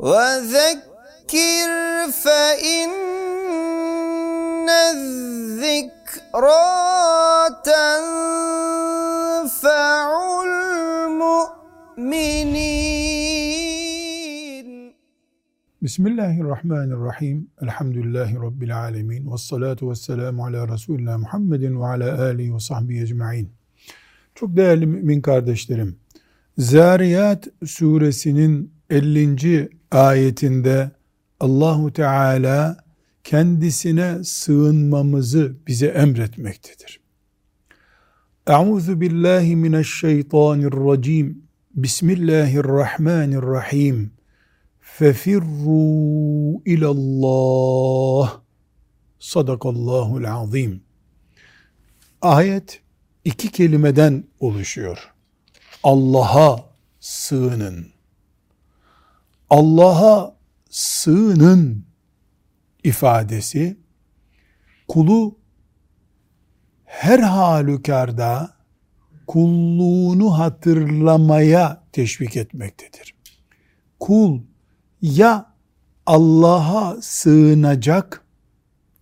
وذكر فإن الذكرى تنفع المؤمنين Bismillahirrahmanirrahim. Elhamdülillahi Rabbil alemin. Ve salatu ve selamu ala Resulina Muhammedin ve ala alihi ve sahbihi ecma'in. Çok değerli mümin kardeşlerim, Zariyat suresinin 50. ayetinde Allahu Teala kendisine sığınmamızı bize emretmektedir. Euzu billahi mineşşeytanirracim. Bismillahirrahmanirrahim. Fefirru ilallah. Sadakallahul azim. Ayet iki kelimeden oluşuyor. Allah'a sığının. Allah'a sığının ifadesi kulu her halükarda kulluğunu hatırlamaya teşvik etmektedir. Kul ya Allah'a sığınacak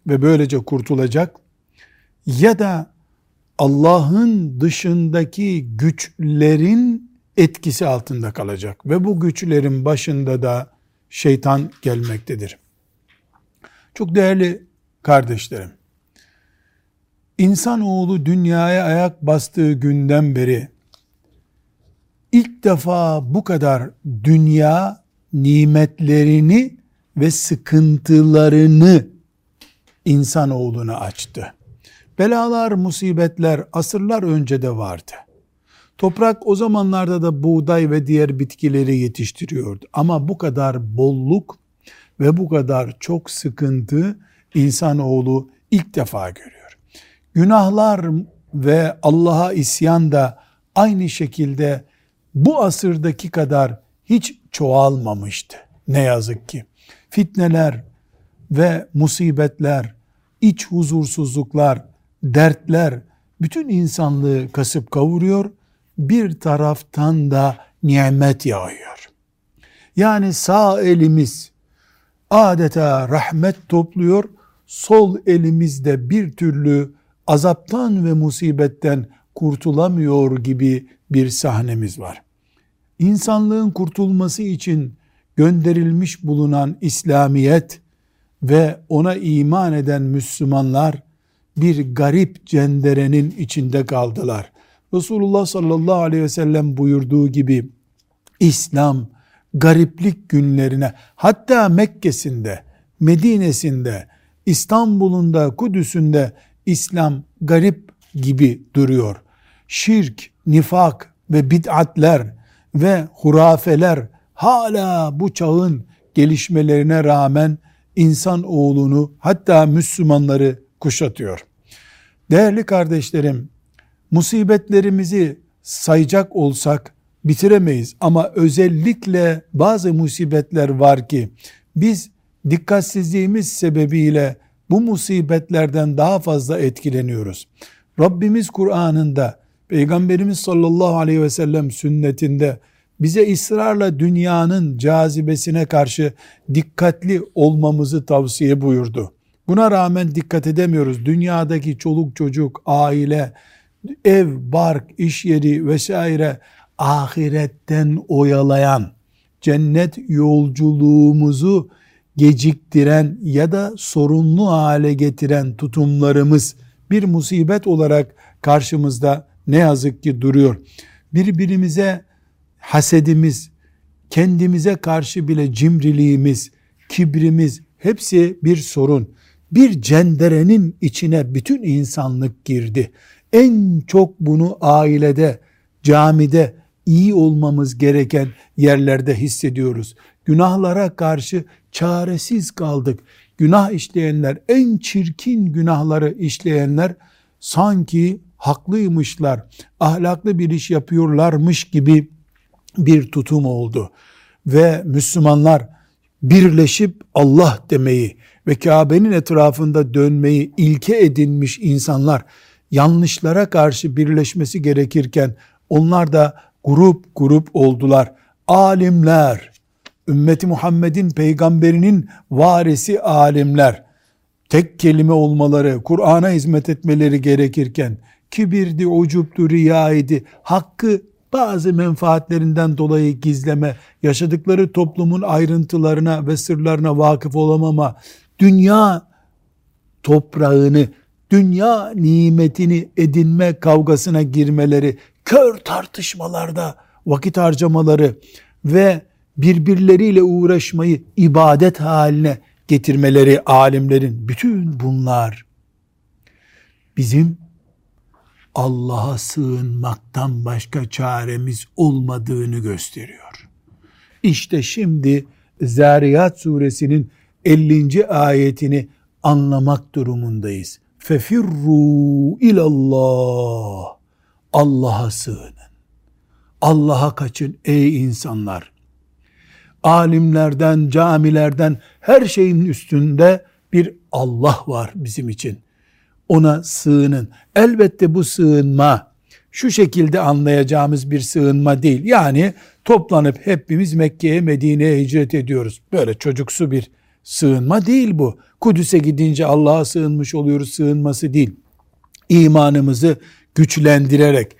ve böylece kurtulacak ya da Allah'ın dışındaki güçlerin etkisi altında kalacak ve bu güçlerin başında da şeytan gelmektedir. Çok değerli kardeşlerim, insanoğlu dünyaya ayak bastığı günden beri ilk defa bu kadar dünya nimetlerini ve sıkıntılarını insanoğluna açtı. Belalar, musibetler asırlar önce de vardı. Toprak o zamanlarda da buğday ve diğer bitkileri yetiştiriyordu. Ama bu kadar bolluk ve bu kadar çok sıkıntı insanoğlu ilk defa görüyor. Günahlar ve Allah'a isyan da aynı şekilde bu asırdaki kadar hiç çoğalmamıştı. Ne yazık ki. Fitneler ve musibetler, iç huzursuzluklar, dertler bütün insanlığı kasıp kavuruyor. Bir taraftan da nimet yağıyor. Yani sağ elimiz adeta rahmet topluyor. Sol elimizde bir türlü azaptan ve musibetten kurtulamıyor gibi bir sahnemiz var. İnsanlığın kurtulması için gönderilmiş bulunan İslamiyet ve ona iman eden Müslümanlar bir garip cenderenin içinde kaldılar. Resulullah sallallahu aleyhi ve sellem buyurduğu gibi İslam gariplik günlerine hatta Mekke'sinde, Medine'sinde, İstanbul'unda, Kudüs'ünde İslam garip gibi duruyor. Şirk, nifak ve bid'atler ve hurafeler hala bu çağın gelişmelerine rağmen insan oğlunu hatta Müslümanları kuşatıyor. Değerli kardeşlerim, musibetlerimizi sayacak olsak bitiremeyiz ama özellikle bazı musibetler var ki biz dikkatsizliğimiz sebebiyle bu musibetlerden daha fazla etkileniyoruz. Rabbimiz Kur'an'ında, Peygamberimiz sallallahu aleyhi ve sellem sünnetinde bize ısrarla dünyanın cazibesine karşı dikkatli olmamızı tavsiye buyurdu. Buna rağmen dikkat edemiyoruz. Dünyadaki çoluk çocuk, aile, ev, bark, iş yeri vesaire ahiretten oyalayan, cennet yolculuğumuzu geciktiren ya da sorunlu hale getiren tutumlarımız bir musibet olarak karşımızda ne yazık ki duruyor. Birbirimize hasedimiz, kendimize karşı bile cimriliğimiz, kibrimiz hepsi bir sorun. Bir cenderenin içine bütün insanlık girdi. En çok bunu ailede, camide iyi olmamız gereken yerlerde hissediyoruz. Günahlara karşı çaresiz kaldık. Günah işleyenler, en çirkin günahları işleyenler sanki haklıymışlar, ahlaklı bir iş yapıyorlarmış gibi bir tutum oldu. Ve Müslümanlar birleşip Allah demeyi ve Kabe'nin etrafında dönmeyi ilke edinmiş insanlar yanlışlara karşı birleşmesi gerekirken onlar da grup grup oldular. Alimler, ümmeti Muhammed'in peygamberinin varisi alimler tek kelime olmaları, Kur'an'a hizmet etmeleri gerekirken kibirdi, ucuptu, riyaydi, hakkı bazı menfaatlerinden dolayı gizleme, yaşadıkları toplumun ayrıntılarına ve sırlarına vakıf olamama, dünya toprağını, dünya nimetini edinme kavgasına girmeleri, kör tartışmalarda vakit harcamaları ve birbirleriyle uğraşmayı ibadet haline getirmeleri alimlerin. Bütün bunlar bizim Allah'a sığınmaktan başka çaremiz olmadığını gösteriyor. İşte şimdi Zariyat suresinin 50. ayetini anlamak durumundayız. Fefirru ilallah. Allah'a sığının. Allah'a kaçın ey insanlar. Alimlerden, camilerden her şeyin üstünde bir Allah var bizim için ona sığının. Elbette bu sığınma şu şekilde anlayacağımız bir sığınma değil. Yani toplanıp hepimiz Mekke'ye Medine'ye hicret ediyoruz. Böyle çocuksu bir sığınma değil bu. Kudüs'e gidince Allah'a sığınmış oluyoruz sığınması değil. İmanımızı güçlendirerek,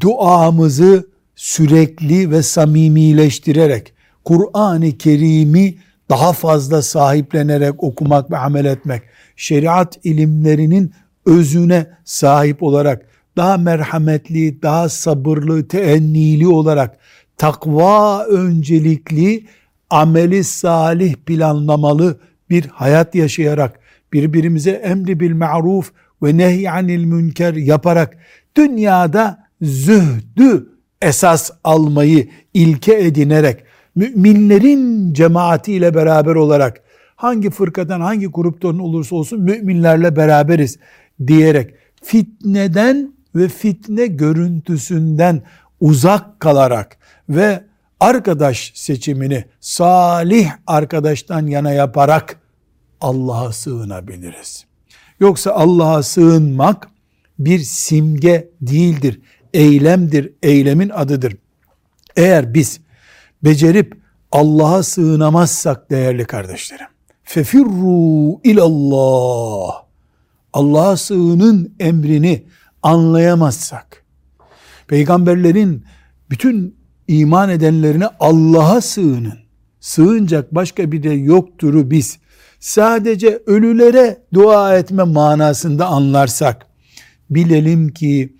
duamızı sürekli ve samimileştirerek, Kur'an-ı Kerim'i daha fazla sahiplenerek okumak ve amel etmek, şeriat ilimlerinin özüne sahip olarak, daha merhametli, daha sabırlı, teennili olarak, takva öncelikli, ameli salih planlamalı bir hayat yaşayarak, birbirimize emri bil ma'ruf ve nehyanil münker yaparak, dünyada zühdü esas almayı ilke edinerek, müminlerin cemaatiyle beraber olarak hangi fırkadan hangi gruptan olursa olsun müminlerle beraberiz diyerek fitneden ve fitne görüntüsünden uzak kalarak ve arkadaş seçimini salih arkadaştan yana yaparak Allah'a sığınabiliriz. Yoksa Allah'a sığınmak bir simge değildir, eylemdir, eylemin adıdır. Eğer biz becerip Allah'a sığınamazsak değerli kardeşlerim, fefirru ilallah Allah'a sığının emrini anlayamazsak peygamberlerin bütün iman edenlerine Allah'a sığının sığınacak başka bir de yokturu biz sadece ölülere dua etme manasında anlarsak bilelim ki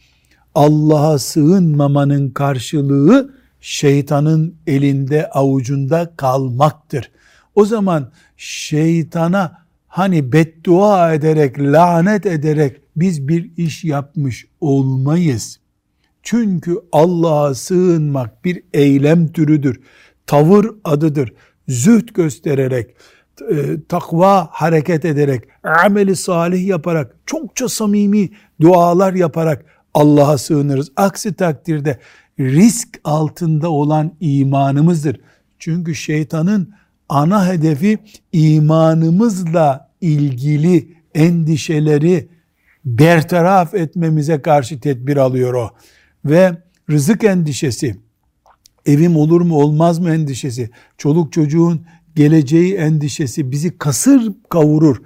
Allah'a sığınmamanın karşılığı şeytanın elinde avucunda kalmaktır. O zaman şeytana hani beddua ederek, lanet ederek biz bir iş yapmış olmayız. Çünkü Allah'a sığınmak bir eylem türüdür. Tavır adıdır. Zühd göstererek, e, takva hareket ederek, ameli salih yaparak, çokça samimi dualar yaparak Allah'a sığınırız. Aksi takdirde risk altında olan imanımızdır. Çünkü şeytanın ana hedefi imanımızla ilgili endişeleri bertaraf etmemize karşı tedbir alıyor o. Ve rızık endişesi, evim olur mu olmaz mı endişesi, çoluk çocuğun geleceği endişesi bizi kasır kavurur.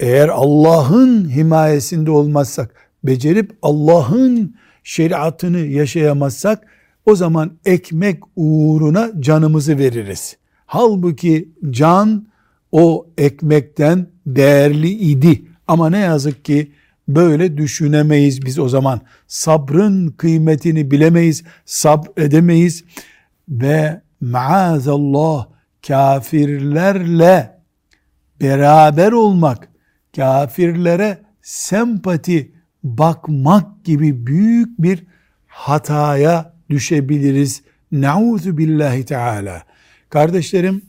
Eğer Allah'ın himayesinde olmazsak, becerip Allah'ın şeriatını yaşayamazsak, o zaman ekmek uğruna canımızı veririz. Halbuki can o ekmekten değerli idi. Ama ne yazık ki böyle düşünemeyiz biz o zaman. Sabrın kıymetini bilemeyiz, sabredemeyiz ve maazallah kafirlerle beraber olmak, kafirlere sempati bakmak gibi büyük bir hataya düşebiliriz. Nauzu billahi teala. Kardeşlerim,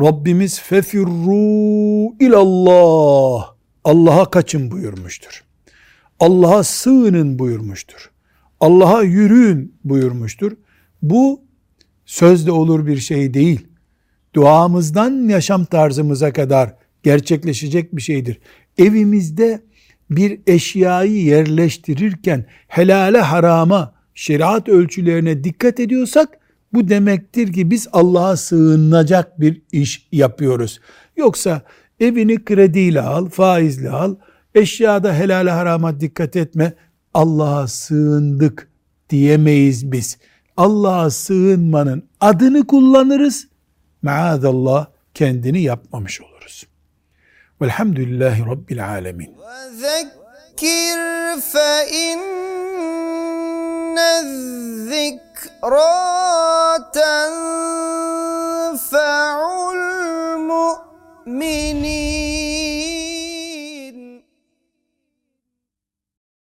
Rabbimiz fefirru ilallah. Allah'a kaçın buyurmuştur. Allah'a sığının buyurmuştur. Allah'a yürüyün buyurmuştur. Bu sözde olur bir şey değil. Duamızdan yaşam tarzımıza kadar gerçekleşecek bir şeydir. Evimizde bir eşyayı yerleştirirken helale harama, şeriat ölçülerine dikkat ediyorsak bu demektir ki biz Allah'a sığınacak bir iş yapıyoruz. Yoksa evini krediyle al, faizle al, eşyada helale harama dikkat etme, Allah'a sığındık diyemeyiz biz. Allah'a sığınmanın adını kullanırız. Maazallah kendini yapmamış oluruz. والحمد لله رب العالمين. وذكر فإن الذكرى تنفع المؤمنين.